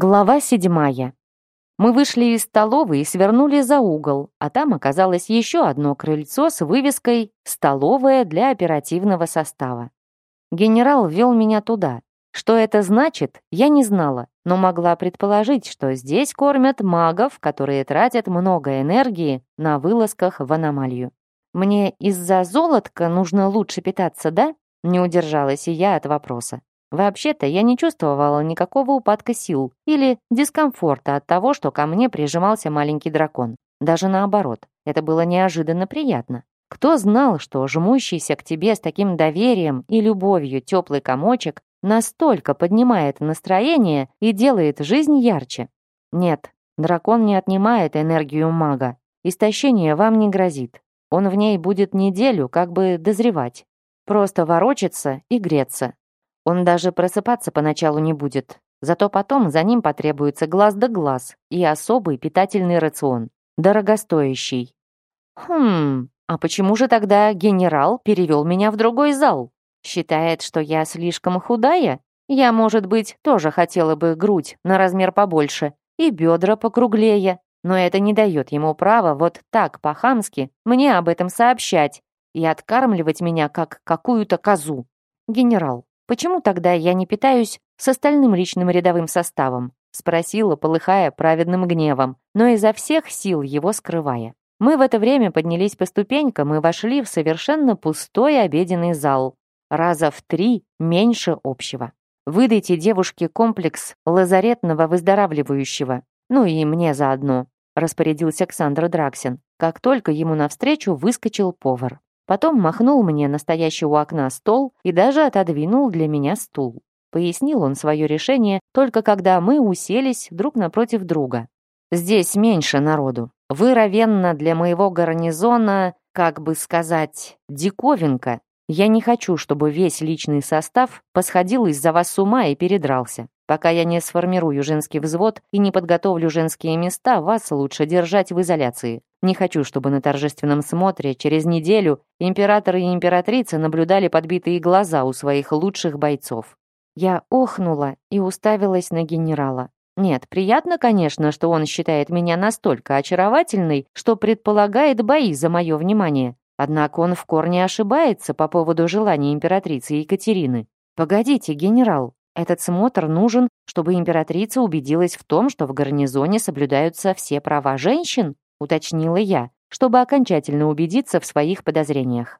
Глава седьмая. Мы вышли из столовой и свернули за угол, а там оказалось еще одно крыльцо с вывеской «Столовая для оперативного состава». Генерал ввел меня туда. Что это значит, я не знала, но могла предположить, что здесь кормят магов, которые тратят много энергии на вылазках в аномалию. Мне из-за золотка нужно лучше питаться, да? Не удержалась и я от вопроса. Вообще-то я не чувствовала никакого упадка сил или дискомфорта от того, что ко мне прижимался маленький дракон. Даже наоборот, это было неожиданно приятно. Кто знал, что жмущийся к тебе с таким доверием и любовью теплый комочек настолько поднимает настроение и делает жизнь ярче? Нет, дракон не отнимает энергию мага. Истощение вам не грозит. Он в ней будет неделю как бы дозревать. Просто ворочаться и греться, он даже просыпаться поначалу не будет. Зато потом за ним потребуется глаз да глаз и особый питательный рацион. Дорогостоящий. Хм, а почему же тогда генерал перевел меня в другой зал? Считает, что я слишком худая? Я, может быть, тоже хотела бы грудь на размер побольше и бедра покруглее, но это не дает ему права вот так по-хамски мне об этом сообщать и откармливать меня как какую-то козу. Генерал, «Почему тогда я не питаюсь с остальным личным рядовым составом?» спросила, полыхая праведным гневом, но изо всех сил его скрывая. Мы в это время поднялись по ступенькам и вошли в совершенно пустой обеденный зал. Раза в три меньше общего. Выдайте девушке комплекс лазаретного выздоравливающего. Ну и мне заодно, распорядился Александр Драксин, как только ему навстречу выскочил повар. Потом махнул мне настоящий у окна стол и даже отодвинул для меня стул. Пояснил он свое решение только когда мы уселись друг напротив друга. «Здесь меньше народу. Вы, ровенно, для моего гарнизона, как бы сказать, диковинка. Я не хочу, чтобы весь личный состав посходил из-за вас с ума и передрался. Пока я не сформирую женский взвод и не подготовлю женские места, вас лучше держать в изоляции. Не хочу, чтобы на торжественном смотре через неделю император и императрица наблюдали подбитые глаза у своих лучших бойцов. Я охнула и уставилась на генерала. Нет, приятно, конечно, что он считает меня настолько очаровательной, что предполагает бои за мое внимание. Однако он в корне ошибается по поводу желания императрицы Екатерины. Погодите, генерал, этот смотр нужен, чтобы императрица убедилась в том, что в гарнизоне соблюдаются все права женщин, уточнила я, чтобы окончательно убедиться в своих подозрениях.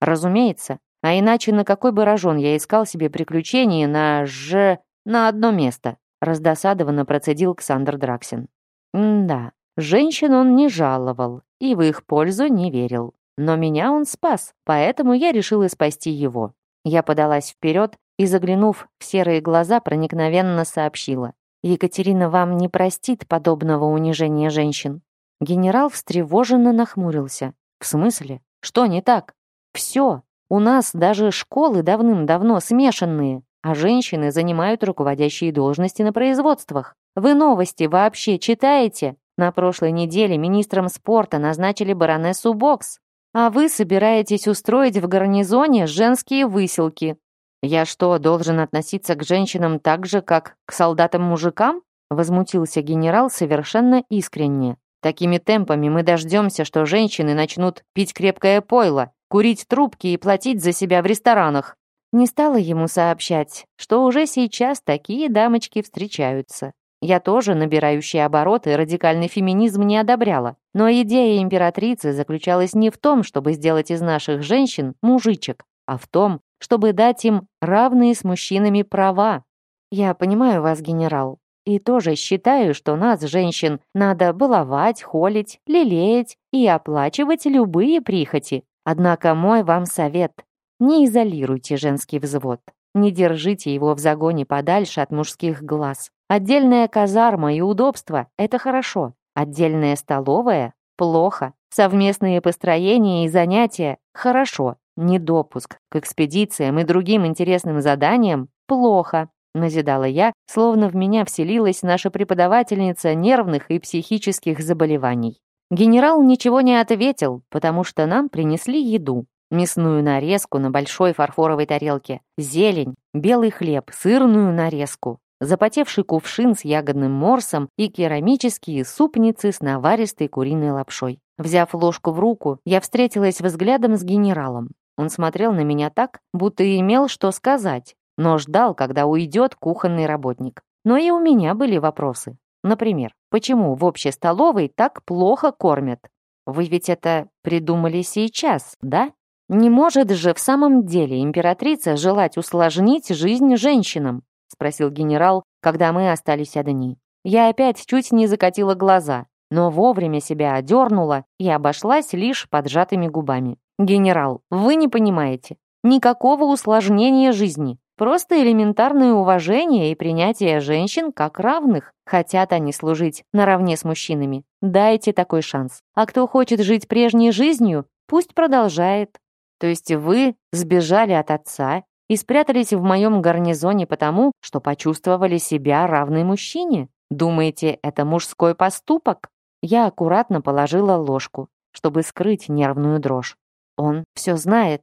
Разумеется, а иначе на какой бы рожон я искал себе приключения на ж... на одно место, раздосадованно процедил Ксандр Драксин. да, женщин он не жаловал и в их пользу не верил. Но меня он спас, поэтому я решила спасти его. Я подалась вперед и, заглянув в серые глаза, проникновенно сообщила. «Екатерина вам не простит подобного унижения женщин». Генерал встревоженно нахмурился. «В смысле? Что не так?» «Все. У нас даже школы давным-давно смешанные, а женщины занимают руководящие должности на производствах. Вы новости вообще читаете? На прошлой неделе министром спорта назначили баронессу Бокс. А вы собираетесь устроить в гарнизоне женские выселки. «Я что, должен относиться к женщинам так же, как к солдатам-мужикам?» Возмутился генерал совершенно искренне. «Такими темпами мы дождемся, что женщины начнут пить крепкое пойло, курить трубки и платить за себя в ресторанах». Не стала ему сообщать, что уже сейчас такие дамочки встречаются. Я тоже, набирающий обороты, радикальный феминизм не одобряла. Но идея императрицы заключалась не в том, чтобы сделать из наших женщин мужичек, а в том, чтобы дать им равные с мужчинами права. Я понимаю вас, генерал, и тоже считаю, что нас, женщин, надо баловать, холить, лелеять и оплачивать любые прихоти. Однако мой вам совет – не изолируйте женский взвод. Не держите его в загоне подальше от мужских глаз. Отдельная казарма и удобство – это хорошо. Отдельная столовая – плохо. Совместные построения и занятия – хорошо. Недопуск к экспедициям и другим интересным заданиям плохо, назидала я, словно в меня вселилась наша преподавательница нервных и психических заболеваний. Генерал ничего не ответил, потому что нам принесли еду. Мясную нарезку на большой фарфоровой тарелке, зелень, белый хлеб, сырную нарезку. запотевший кувшин с ягодным морсом и керамические супницы с наваристой куриной лапшой. Взяв ложку в руку, я встретилась взглядом с генералом. Он смотрел на меня так, будто имел что сказать, но ждал, когда уйдет кухонный работник. Но и у меня были вопросы. Например, почему в общей столовой так плохо кормят? Вы ведь это придумали сейчас, да? Не может же в самом деле императрица желать усложнить жизнь женщинам? Спросил генерал, когда мы остались одни. Я опять чуть не закатила глаза, но вовремя себя одернула и обошлась лишь поджатыми губами. «Генерал, вы не понимаете. Никакого усложнения жизни. Просто элементарное уважение и принятие женщин как равных. Хотят они служить наравне с мужчинами. Дайте такой шанс. А кто хочет жить прежней жизнью, пусть продолжает. То есть вы сбежали от отца и спрятались в моем гарнизоне потому, что почувствовали себя равной мужчине? Думаете, это мужской поступок? Я аккуратно положила ложку, чтобы скрыть нервную дрожь. Он все знает.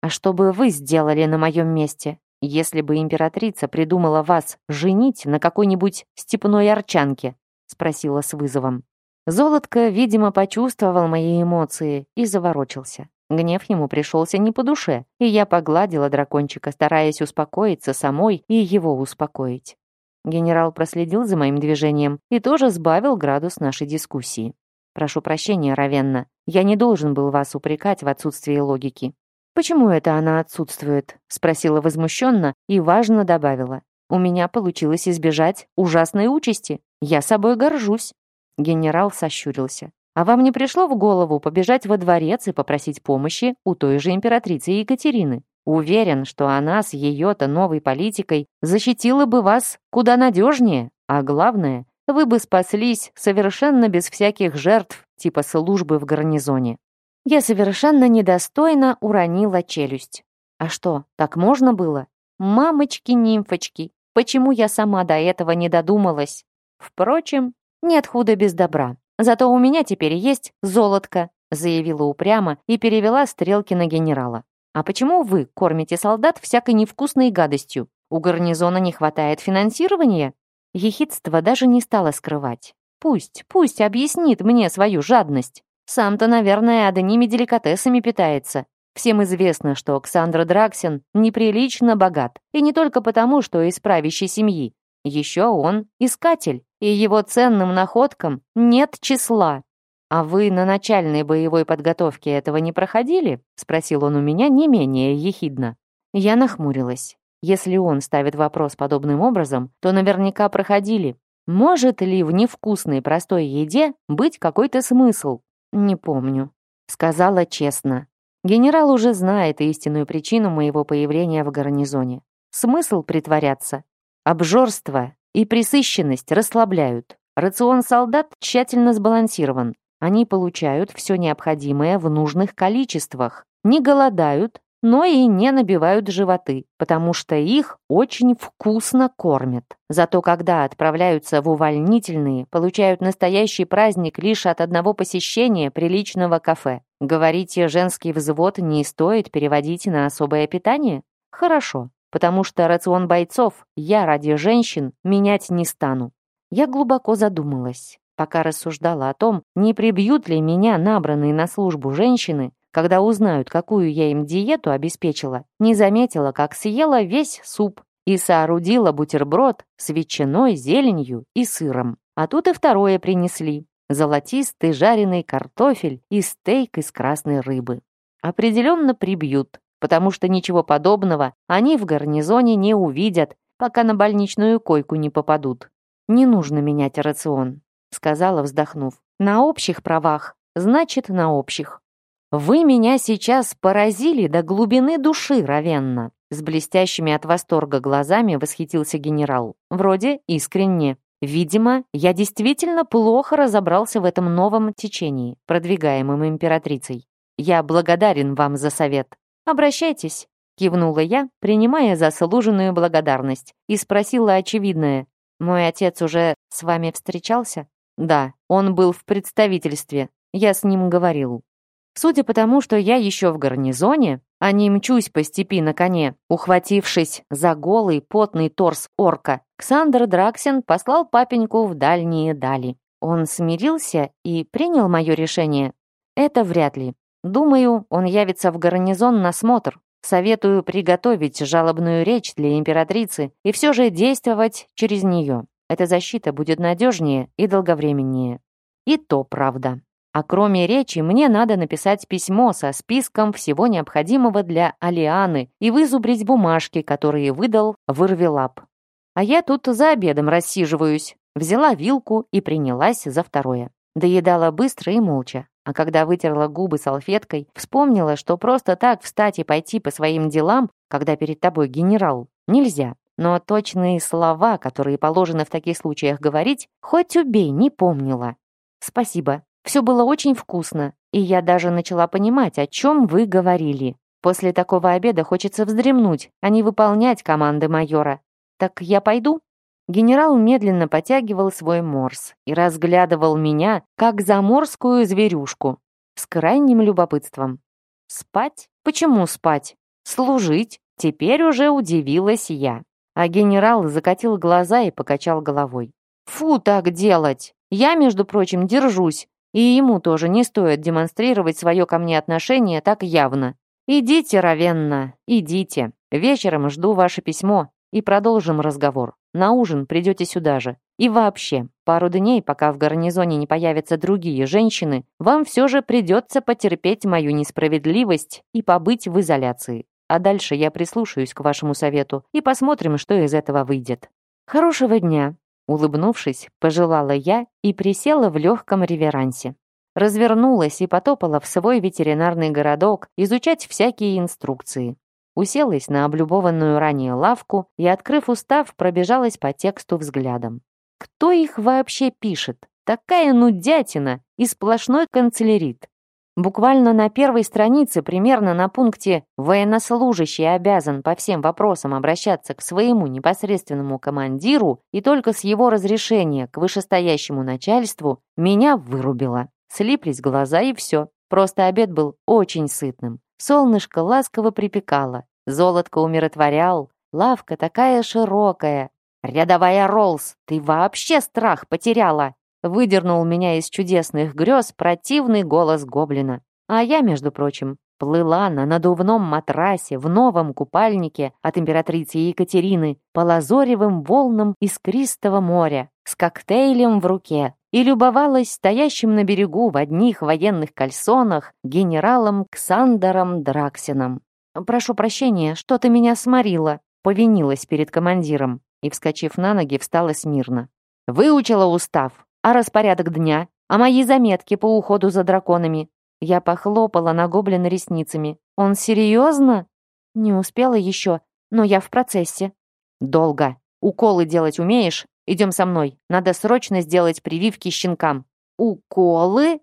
А что бы вы сделали на моем месте? если бы императрица придумала вас женить на какой-нибудь степной арчанке?» — спросила с вызовом. Золотко, видимо, почувствовал мои эмоции и заворочился. Гнев ему пришелся не по душе, и я погладила дракончика, стараясь успокоиться самой и его успокоить. Генерал проследил за моим движением и тоже сбавил градус нашей дискуссии. «Прошу прощения, Равенна, я не должен был вас упрекать в отсутствии логики. «Почему это она отсутствует?» — спросила возмущенно и важно добавила. «У меня получилось избежать ужасной участи. Я собой горжусь». Генерал сощурился. «А вам не пришло в голову побежать во дворец и попросить помощи у той же императрицы Екатерины? Уверен, что она с ее-то новой политикой защитила бы вас куда надежнее, а главное, вы бы спаслись совершенно без всяких жертв, типа службы в гарнизоне. Я совершенно недостойно уронила челюсть. А что, так можно было? Мамочки-нимфочки, почему я сама до этого не додумалась? Впрочем, нет худа без добра. Зато у меня теперь есть золотко, заявила упрямо и перевела стрелки на генерала. А почему вы кормите солдат всякой невкусной гадостью? У гарнизона не хватает финансирования? Ехидство даже не стало скрывать. Пусть, пусть объяснит мне свою жадность. Сам-то, наверное, одними деликатесами питается. Всем известно, что Александр Драксин неприлично богат. И не только потому, что из правящей семьи. Еще он искатель, и его ценным находкам нет числа. «А вы на начальной боевой подготовке этого не проходили?» — спросил он у меня не менее ехидно. Я нахмурилась. Если он ставит вопрос подобным образом, то наверняка проходили. Может ли в невкусной простой еде быть какой-то смысл? «Не помню», — сказала честно. Генерал уже знает истинную причину моего появления в гарнизоне. Смысл притворяться? Обжорство и присыщенность расслабляют. Рацион солдат тщательно сбалансирован. Они получают все необходимое в нужных количествах, не голодают, но и не набивают животы, потому что их очень вкусно кормят. Зато когда отправляются в увольнительные, получают настоящий праздник лишь от одного посещения приличного кафе. Говорите, женский взвод не стоит переводить на особое питание? Хорошо, потому что рацион бойцов я ради женщин менять не стану. Я глубоко задумалась, пока рассуждала о том, не прибьют ли меня набранные на службу женщины когда узнают, какую я им диету обеспечила, не заметила, как съела весь суп и соорудила бутерброд с ветчиной, зеленью и сыром. А тут и второе принесли. Золотистый жареный картофель и стейк из красной рыбы. Определенно прибьют, потому что ничего подобного они в гарнизоне не увидят, пока на больничную койку не попадут. «Не нужно менять рацион», — сказала, вздохнув. «На общих правах, значит, на общих. «Вы меня сейчас поразили до глубины души, Равенна!» С блестящими от восторга глазами восхитился генерал. Вроде искренне. Видимо, я действительно плохо разобрался в этом новом течении, продвигаемом императрицей. Я благодарен вам за совет. Обращайтесь, кивнула я, принимая заслуженную благодарность, и спросила очевидное. Мой отец уже с вами встречался? Да, он был в представительстве. Я с ним говорил. Судя по тому, что я еще в гарнизоне, а не мчусь по степи на коне, ухватившись за голый потный торс орка, Ксандр Драксин послал папеньку в дальние дали. Он смирился и принял мое решение? Это вряд ли. Думаю, он явится в гарнизон на смотр. Советую приготовить жалобную речь для императрицы и все же действовать через нее. Эта защита будет надежнее и долговременнее. И то правда. А кроме речи, мне надо написать письмо со списком всего необходимого для Алианы и вызубрить бумажки, которые выдал Вырвелап. А я тут за обедом рассиживаюсь. Взяла вилку и принялась за второе. Доедала быстро и молча. А когда вытерла губы салфеткой, вспомнила, что просто так встать и пойти по своим делам, когда перед тобой генерал, нельзя. Но точные слова, которые положено в таких случаях говорить, хоть убей, не помнила. Спасибо. Все было очень вкусно, и я даже начала понимать, о чем вы говорили. После такого обеда хочется вздремнуть, а не выполнять команды майора. Так я пойду? Генерал медленно потягивал свой морс и разглядывал меня, как заморскую зверюшку, с крайним любопытством. Спать? Почему спать? Служить? Теперь уже удивилась я. А генерал закатил глаза и покачал головой. «Фу так делать! Я, между прочим, держусь, и ему тоже не стоит демонстрировать свое ко мне отношение так явно. Идите, Равенна, идите. Вечером жду ваше письмо и продолжим разговор. На ужин придете сюда же. И вообще, пару дней, пока в гарнизоне не появятся другие женщины, вам все же придется потерпеть мою несправедливость и побыть в изоляции. А дальше я прислушаюсь к вашему совету и посмотрим, что из этого выйдет. Хорошего дня!» Улыбнувшись, пожелала я и присела в легком реверансе. Развернулась и потопала в свой ветеринарный городок изучать всякие инструкции уселась на облюбованную ранее лавку и, открыв устав, пробежалась по тексту взглядом. Кто их вообще пишет? Такая нудятина и сплошной канцелярит. Буквально на первой странице, примерно на пункте «Военнослужащий обязан по всем вопросам обращаться к своему непосредственному командиру и только с его разрешения к вышестоящему начальству», меня вырубило. Слиплись глаза и все. Просто обед был очень сытным. Солнышко ласково припекало, золотко умиротворял, лавка такая широкая. «Рядовая Роллс, ты вообще страх потеряла!» Выдернул меня из чудесных грез противный голос гоблина. А я, между прочим, плыла на надувном матрасе в новом купальнике от императрицы Екатерины по лазоревым волнам искристого моря с коктейлем в руке и любовалась стоящим на берегу в одних военных кальсонах генералом Ксандером Драксином. «Прошу прощения, что-то меня сморило», повинилась перед командиром и, вскочив на ноги, встала смирно. «Выучила устав, а распорядок дня, а мои заметки по уходу за драконами». Я похлопала на гоблина ресницами. «Он серьезно?» «Не успела еще, но я в процессе». «Долго. Уколы делать умеешь?» Идем со мной. Надо срочно сделать прививки щенкам». «Уколы?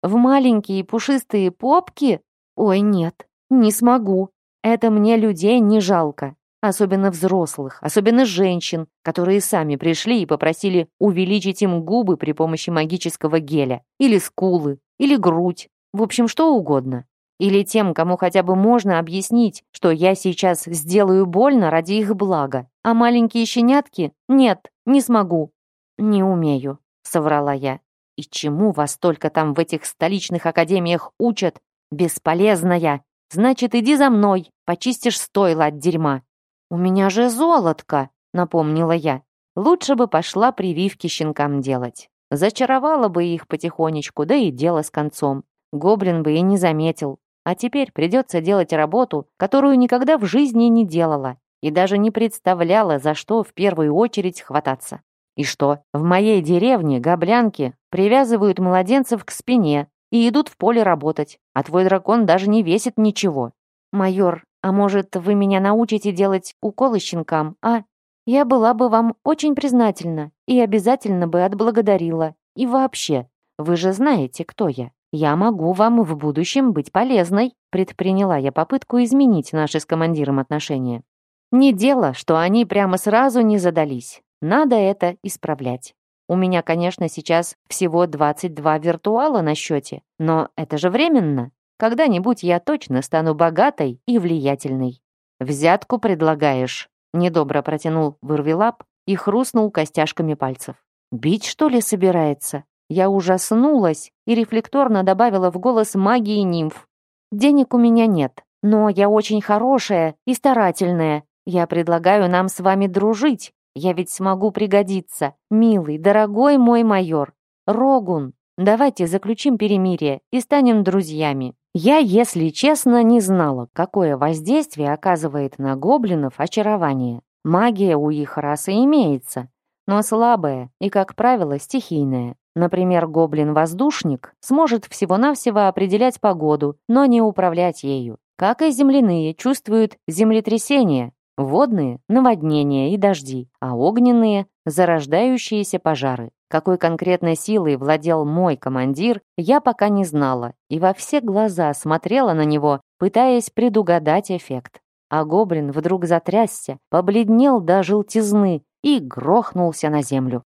В маленькие пушистые попки? Ой, нет, не смогу. Это мне людей не жалко. Особенно взрослых, особенно женщин, которые сами пришли и попросили увеличить им губы при помощи магического геля. Или скулы, или грудь. В общем, что угодно. Или тем, кому хотя бы можно объяснить, что я сейчас сделаю больно ради их блага. А маленькие щенятки? Нет, не смогу. Не умею, соврала я. И чему вас только там в этих столичных академиях учат? Бесполезная. Значит, иди за мной, почистишь стойло от дерьма. У меня же золотко, напомнила я. Лучше бы пошла прививки щенкам делать. Зачаровала бы их потихонечку, да и дело с концом. Гоблин бы и не заметил. А теперь придется делать работу, которую никогда в жизни не делала и даже не представляла, за что в первую очередь хвататься. И что, в моей деревне гоблянки привязывают младенцев к спине и идут в поле работать, а твой дракон даже не весит ничего. Майор, а может, вы меня научите делать уколы щенкам, а? Я была бы вам очень признательна и обязательно бы отблагодарила. И вообще, вы же знаете, кто я. «Я могу вам в будущем быть полезной», предприняла я попытку изменить наши с командиром отношения. Не дело, что они прямо сразу не задались. Надо это исправлять. У меня, конечно, сейчас всего 22 виртуала на счете, но это же временно. Когда-нибудь я точно стану богатой и влиятельной. Взятку предлагаешь? Недобро протянул вырвелап и хрустнул костяшками пальцев. Бить, что ли, собирается? Я ужаснулась и рефлекторно добавила в голос магии нимф. Денег у меня нет, но я очень хорошая и старательная. Я предлагаю нам с вами дружить. Я ведь смогу пригодиться. Милый, дорогой мой майор. Рогун, давайте заключим перемирие и станем друзьями. Я, если честно, не знала, какое воздействие оказывает на гоблинов очарование. Магия у их расы имеется, но слабая и, как правило, стихийная. Например, гоблин-воздушник сможет всего-навсего определять погоду, но не управлять ею. Как и земляные чувствуют землетрясения, водные – наводнения и дожди, а огненные – зарождающиеся пожары. Какой конкретной силой владел мой командир, я пока не знала и во все глаза смотрела на него, пытаясь предугадать эффект. А гоблин вдруг затрясся, побледнел до желтизны и грохнулся на землю.